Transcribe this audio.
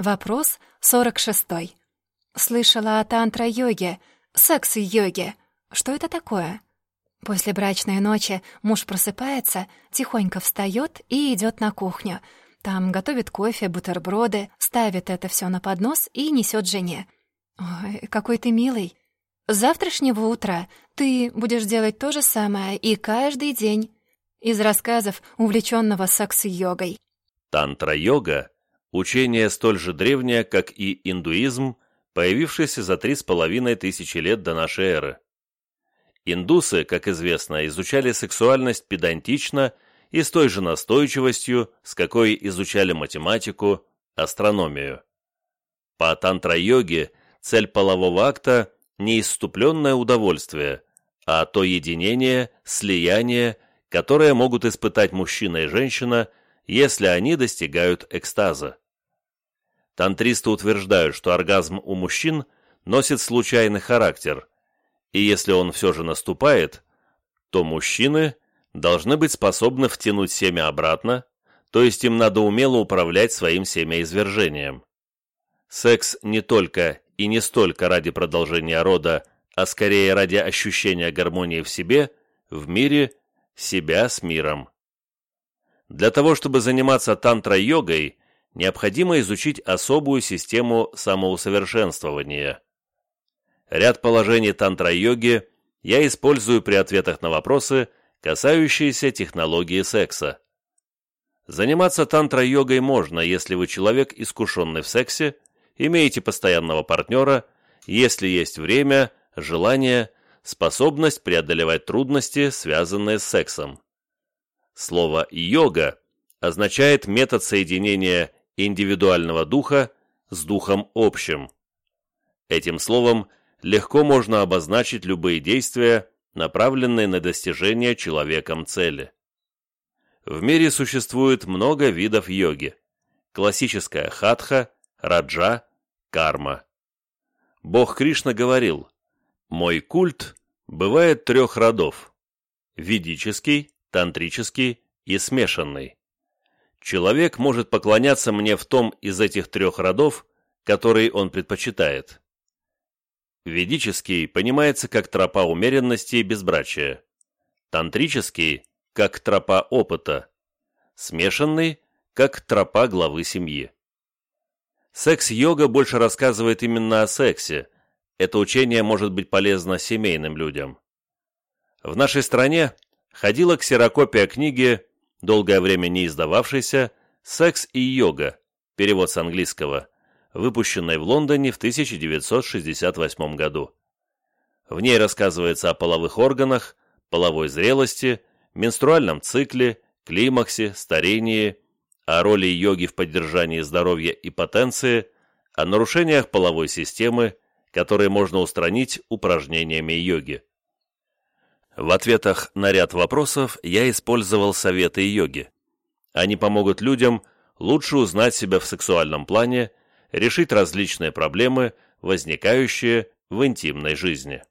Вопрос 46. Слышала о тантра-йоге, секс-йоге. Что это такое? После брачной ночи муж просыпается, тихонько встает и идет на кухню. Там готовит кофе, бутерброды, ставит это все на поднос и несет жене. «Ой, какой ты милый. С завтрашнего утра ты будешь делать то же самое и каждый день». Из рассказов увлеченного секс-йогой. Тантра-йога — учение столь же древнее, как и индуизм, появившееся за три с половиной тысячи лет до нашей эры. Индусы, как известно, изучали сексуальность педантично и с той же настойчивостью, с какой изучали математику, астрономию. По тантра-йоге цель полового акта – не исступленное удовольствие, а то единение, слияние, которое могут испытать мужчина и женщина, если они достигают экстаза. Тантристы утверждают, что оргазм у мужчин носит случайный характер, и если он все же наступает, то мужчины должны быть способны втянуть семя обратно, то есть им надо умело управлять своим семяизвержением. Секс не только и не столько ради продолжения рода, а скорее ради ощущения гармонии в себе, в мире, себя с миром. Для того, чтобы заниматься тантра-йогой, необходимо изучить особую систему самоусовершенствования – Ряд положений тантра-йоги я использую при ответах на вопросы, касающиеся технологии секса. Заниматься тантра-йогой можно, если вы человек, искушенный в сексе, имеете постоянного партнера, если есть время, желание, способность преодолевать трудности, связанные с сексом. Слово «йога» означает метод соединения индивидуального духа с духом общим. Этим словом – легко можно обозначить любые действия, направленные на достижение человеком цели. В мире существует много видов йоги. Классическая хатха, раджа, карма. Бог Кришна говорил, «Мой культ бывает трех родов – ведический, тантрический и смешанный. Человек может поклоняться мне в том из этих трех родов, который он предпочитает. Ведический понимается как тропа умеренности и безбрачия. Тантрический – как тропа опыта. Смешанный – как тропа главы семьи. Секс-йога больше рассказывает именно о сексе. Это учение может быть полезно семейным людям. В нашей стране ходила ксерокопия книги, долгое время не издававшейся, «Секс и йога», перевод с английского – выпущенной в Лондоне в 1968 году. В ней рассказывается о половых органах, половой зрелости, менструальном цикле, климаксе, старении, о роли йоги в поддержании здоровья и потенции, о нарушениях половой системы, которые можно устранить упражнениями йоги. В ответах на ряд вопросов я использовал советы йоги. Они помогут людям лучше узнать себя в сексуальном плане решить различные проблемы, возникающие в интимной жизни.